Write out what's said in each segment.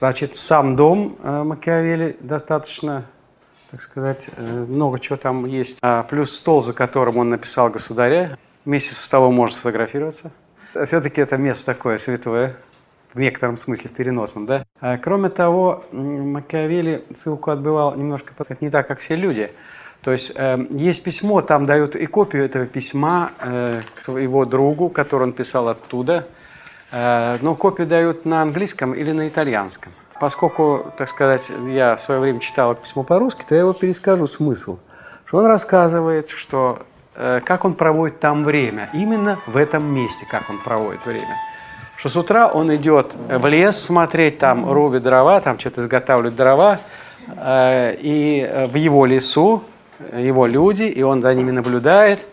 Значит, сам дом э, Макиавелли достаточно, так сказать, э, много чего там есть. А плюс стол, за которым он написал «Государя». Вместе со столом можно сфотографироваться. Все-таки это место такое святое, в некотором смысле в переносном, да. А, кроме того, Макиавелли ссылку отбывал немножко не так, как все люди. То есть э, есть письмо, там дают и копию этого письма э, его другу, который он писал оттуда – но копию дают на английском или на итальянском. Поскольку, так сказать, я в свое время читал письмо по-русски, то я его перескажу смысл. Что он рассказывает, что э, как он проводит там время, именно в этом месте, как он проводит время. Что с утра он идет в лес смотреть, там рубит дрова, там что-то изготавливает дрова, э, и в его лесу его люди, и он за ними наблюдает –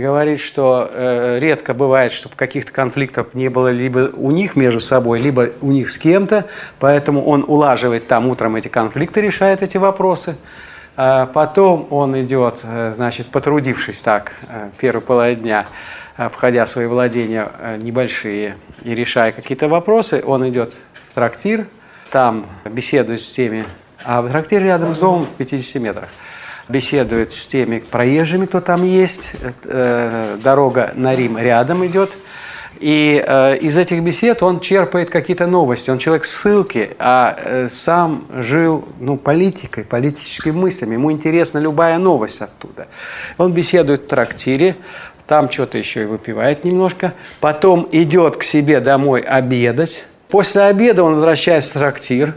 говорит, что э, редко бывает, чтобы каких-то конфликтов не было либо у них между собой, либо у них с кем-то, поэтому он улаживает там утром эти конфликты, решает эти вопросы. А потом он идет, э, значит, потрудившись так, э, первую половину дня, э, входя в свои владения небольшие и решая какие-то вопросы, он идет в трактир, там беседует с теми, а в трактире рядом с домом в 50 метрах – беседует с теми проезжими, кто там есть. Э, дорога на Рим рядом идет. И э, из этих бесед он черпает какие-то новости. Он человек ссылки, а э, сам жил ну, политикой, политическими мыслями. Ему интересна любая новость оттуда. Он беседует в трактире, там что-то еще и выпивает немножко. Потом идет к себе домой обедать. После обеда он возвращается в трактир,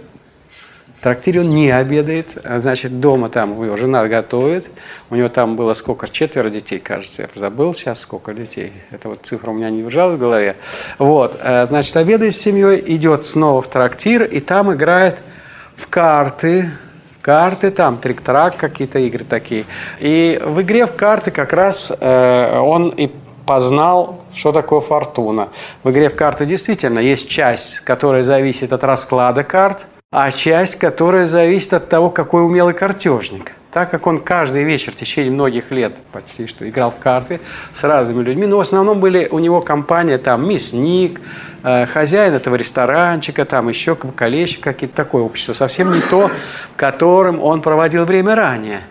трактире он не обедает, а, значит, дома там его жена готовит. У него там было сколько? Четверо детей, кажется. Я забыл сейчас, сколько детей. Это вот цифра у меня не держалась в голове. Вот, а, значит, обедает с семьей, идет снова в трактир, и там играет в карты, карты, там трик-трак, какие-то игры такие. И в игре в карты как раз э, он и познал, что такое фортуна. В игре в карты действительно есть часть, которая зависит от расклада карт – а часть, которая зависит от того, какой умелый картежник. Так как он каждый вечер в течение многих лет почти что играл в карты с разными людьми, но в основном были у него компания там мясник, э, хозяин этого ресторанчика, там еще колещик, какие-то такое общество, совсем не то, которым он проводил время ранее.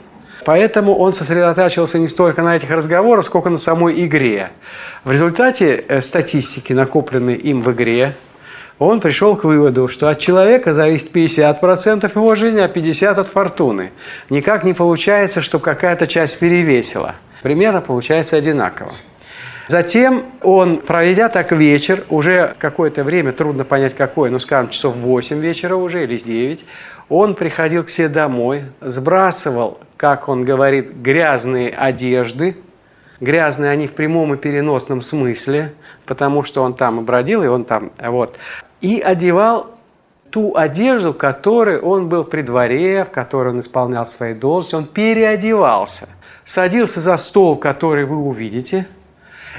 Поэтому он сосредотачивался не столько на этих разговорах, сколько на самой игре. В результате э, статистики, накопленной им в игре, он пришел к выводу, что от человека зависит 50% его жизни, а 50% от фортуны. Никак не получается, чтобы какая-то часть перевесила. Примерно получается одинаково. Затем он, проведя так вечер, уже какое-то время, трудно понять какое, ну, скажем, часов 8 вечера уже или 9, он приходил к себе домой, сбрасывал, как он говорит, грязные одежды, грязные они в прямом и переносном смысле, потому что он там и бродил, и он там, вот. И одевал ту одежду, которой он был при дворе, в которой он исполнял свои должности, он переодевался, садился за стол, который вы увидите,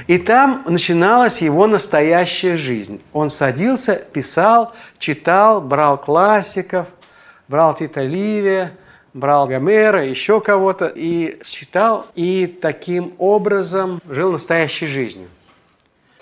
и там начиналась его настоящая жизнь. Он садился, писал, читал, брал классиков, брал Тита Ливия, брал Гомера, еще кого-то, и читал, и таким образом жил настоящей жизнью.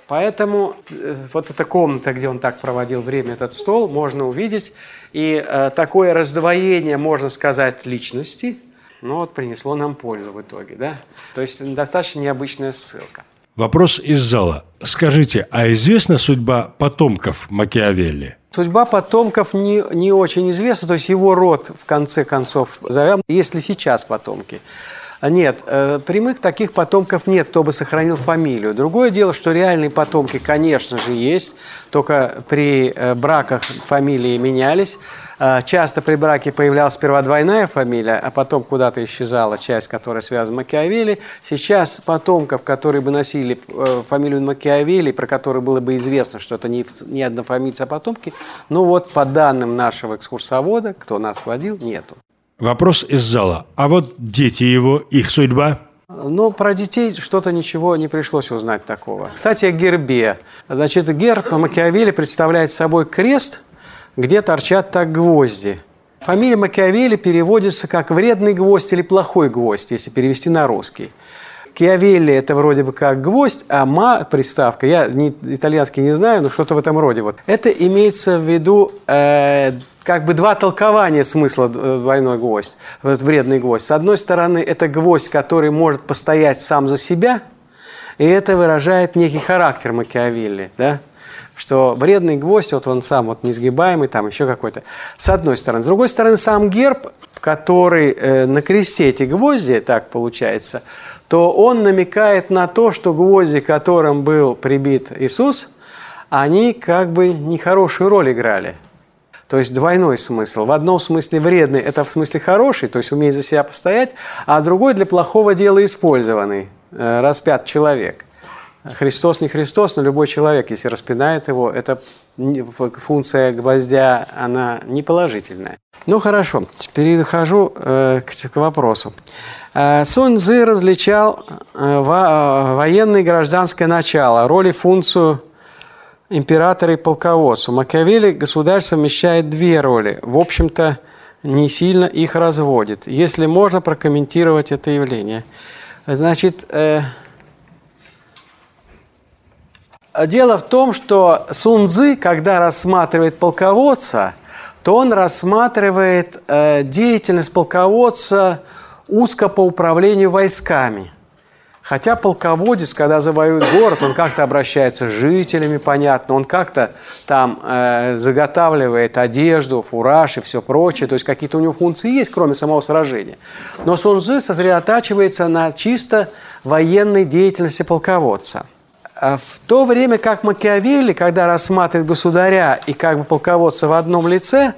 Поэтому э, вот эта комната, где он так проводил время, этот стол, можно увидеть. И э, такое раздвоение, можно сказать, личности, ну вот принесло нам пользу в итоге. Да? То есть достаточно необычная ссылка. Вопрос из зала. Скажите, а известна судьба потомков Макиавелли? Судьба потомков не, не очень известна, то есть его род, в конце концов, если сейчас потомки. А нет, э, прямых таких потомков нет, кто бы сохранил фамилию. Другое дело, что реальные потомки, конечно же, есть, только при э, браках фамилии менялись. Э, часто при браке появлялась сперва двойная фамилия, а потом куда-то исчезала часть, которая связана с Макиавелли. Сейчас потомков, которые бы носили фамилию Макиавелли, про которые было бы известно, что это не, не однофамильцы, а потомки, ну вот по данным нашего экскурсовода, кто нас водил, нету. Вопрос из зала. А вот дети его, их судьба? Ну, про детей что-то ничего не пришлось узнать такого. Кстати, о гербе. Значит, герб Макиавелли представляет собой крест, где торчат так гвозди. Фамилия Макиавелли переводится как «вредный гвоздь» или «плохой гвоздь», если перевести на русский. Киавелли – это вроде бы как гвоздь, а «ма» – приставка, я не, итальянский не знаю, но что-то в этом роде. Вот. Это имеется в виду э, как бы два толкования смысла двойной гвоздь, вредный гвоздь. С одной стороны, это гвоздь, который может постоять сам за себя, и это выражает некий характер Макиавелли, да? что вредный гвоздь, вот он сам вот несгибаемый, там еще какой-то, с одной стороны. С другой стороны, сам герб, который э, на кресте эти гвозди, так получается, то он намекает на то, что гвозди, которым был прибит Иисус, они как бы нехорошую роль играли. То есть двойной смысл. В одном смысле вредный – это в смысле хороший, то есть умеет за себя постоять, а другой для плохого дела использованный, э, распят человек. Христос не Христос, но любой человек, если распинает его, это функция гвоздя, она не положительная. Ну хорошо, перехожу э, к, к вопросу. Э, Сунь Цзы различал э, во, военное и гражданское начало, роли, функцию императора и полководца. Макиавелли государь совмещает две роли. В общем-то, не сильно их разводит. Если можно прокомментировать это явление. Значит, э, Дело в том, что Сун Цзы, когда рассматривает полководца, то он рассматривает э, деятельность полководца узко по управлению войсками. Хотя полководец, когда завоюет город, он как-то обращается с жителями, понятно, он как-то там э, заготавливает одежду, фураж и все прочее, то есть какие-то у него функции есть, кроме самого сражения. Но Сун Цзы сосредотачивается на чисто военной деятельности полководца – а в то время как Макиавелли, когда рассматривает государя и как бы полководца в одном лице,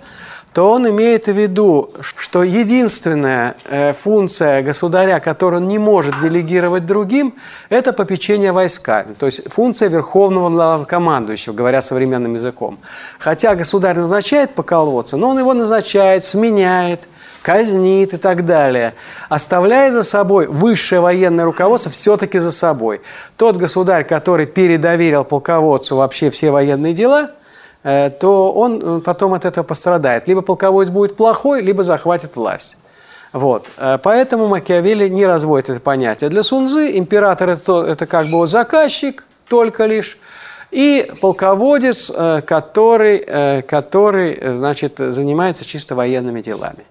то он имеет в виду, что единственная э, функция государя, которую он не может делегировать другим, это попечение войсками, то есть функция верховного главнокомандующего, говоря современным языком. Хотя государь назначает полководца, но он его назначает, сменяет – казнит и так далее, оставляя за собой высшее военное руководство все-таки за собой. Тот государь, который передоверил полководцу вообще все военные дела, то он э, потом от этого пострадает. Либо полководец будет плохой, либо захватит власть. Вот. Э, поэтому Макиавелли не разводит это понятие. Для Сунзы император это, это как бы заказчик только лишь, и полководец, который, который значит, занимается чисто военными делами.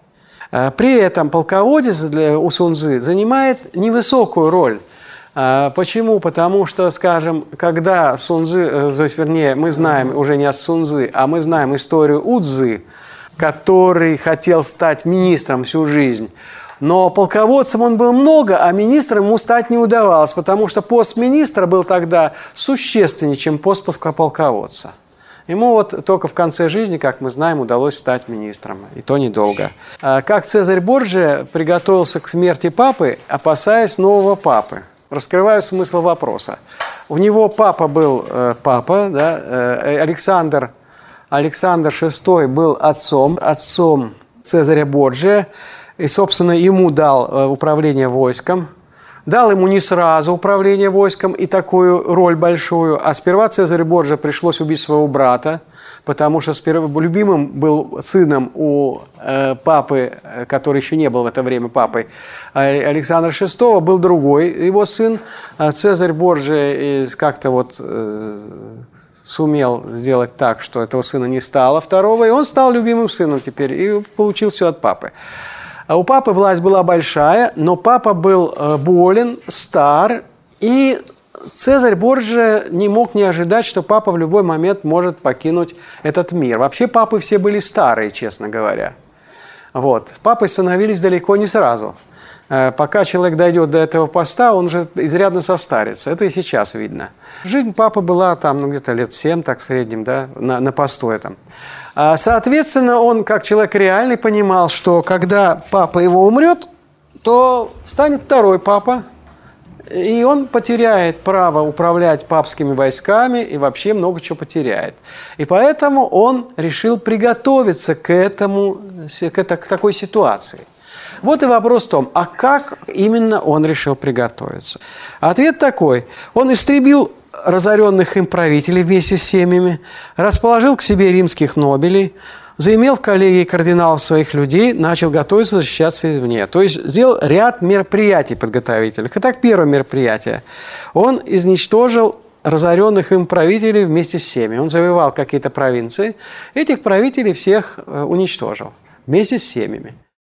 При этом полководец для, у Сунзы занимает невысокую роль. А, почему? Потому что, скажем, когда Сунзы, э, то есть, вернее, мы знаем уже не от Сунзы, а мы знаем историю Удзы, который хотел стать министром всю жизнь, но полководцем он был много, а министром ему стать не удавалось, потому что пост министра был тогда существеннее, чем пост полководца. Ему вот только в конце жизни, как мы знаем, удалось стать министром, и то недолго. А как Цезарь Борджи приготовился к смерти папы, опасаясь нового папы? Раскрываю смысл вопроса. У него папа был э, папа, да, э, Александр, Александр VI был отцом, отцом Цезаря Борджия, и, собственно, ему дал э, управление войском, дал ему не сразу управление войском и такую роль большую, а сперва Цезарю Борджа пришлось убить своего брата, потому что сперва любимым был сыном у э, папы, э, который еще не был в это время папой, Александра VI, был другой его сын. А Цезарь Борджа как-то вот э, сумел сделать так, что этого сына не стало второго, и он стал любимым сыном теперь, и получил все от папы. А у папы власть была большая, но папа был э, болен, стар, и Цезарь Борджи не мог не ожидать, что папа в любой момент может покинуть этот мир. Вообще папы все были старые, честно говоря. Вот. С папой становились далеко не сразу. Э, пока человек дойдет до этого поста, он уже изрядно состарится. Это и сейчас видно. Жизнь папы была там ну, где-то лет 7, так в среднем, да, на, на посту этом. А, соответственно, он, как человек реальный, понимал, что когда папа его умрет, то станет второй папа, и он потеряет право управлять папскими войсками и вообще много чего потеряет. И поэтому он решил приготовиться к этому, к, это, к такой ситуации. Вот и вопрос в том, а как именно он решил приготовиться? Ответ такой. Он истребил разоренных им правителей вместе с семьями, расположил к себе римских нобелей, заимел в коллегии кардиналов своих людей, начал готовиться защищаться извне. То есть сделал ряд мероприятий подготовительных. Итак, первое мероприятие. Он изничтожил разоренных им правителей вместе с всеми. Он завоевал какие-то провинции, этих правителей всех э, уничтожил вместе с семьями.